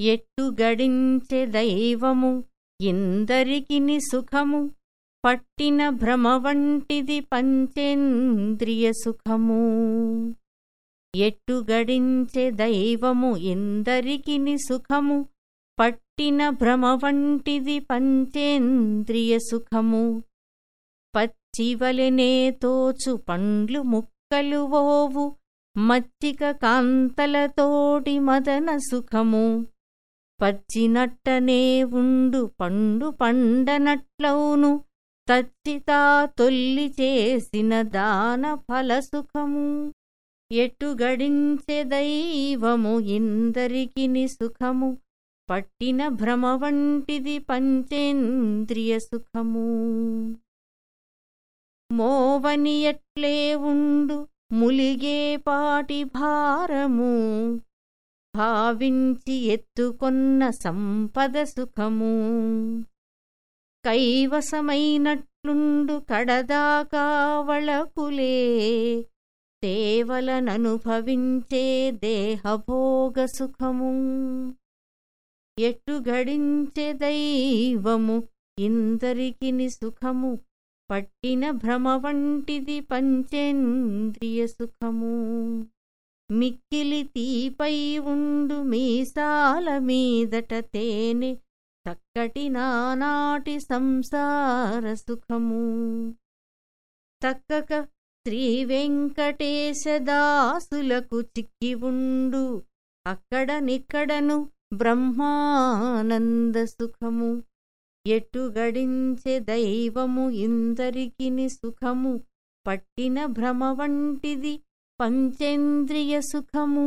ఎట్టు గడించె దైవము ఇందరికిని సుఖము పట్టిన భ్రమ వంటిది పంచేంద్రియ సుఖము. ఎట్టు గడించె దైవము ఇందరికిని సుఖము పట్టిన భ్రమ వంటిది పంచేంద్రియ సుఖము. పచ్చివలెనే తోచు పండ్లు ముక్కలు ఓవు మచ్చిక కాంతలతోటి మదన సుఖము. పచ్చినట్టనే ఉండు పండు పండనట్లౌను. తచ్చితా తొల్లి చేసిన దాన ఫల సుఖము ఎటు గడించె దైవము ఇందరికిని సుఖము. పట్టిన భ్రమ వంటిది పంచేంద్రియ సుఖము. మోవని ఎట్లే ఉండు ములిగే పాటి భారము. భావించి ఎత్తుకొన్న సంపద సుఖము. కైవసమైనట్లుండు కడదాకా వళకులే సేవలననుభవించే దేహభోగ సుఖము. ఎట్టు గడించే దైవము ఇందరికిని సుఖము. పట్టిన భ్రమ వంటిది పంచేంద్రియ సుఖము. మిక్కిలి తీపై ఉండు మీసాల మీదట తేనె చక్కటి నానాటి సంసార సుఖము. తక్కక శ్రీ వెంకటేశదాసులకు చిక్కి ఉండు అక్కడ నిక్కడను బ్రహ్మానంద సుఖము. ఎటు గడించె దైవము ఇందరికిని సుఖము పట్టిన భ్రమ వంటిది పంచేంద్రియ సుఖము.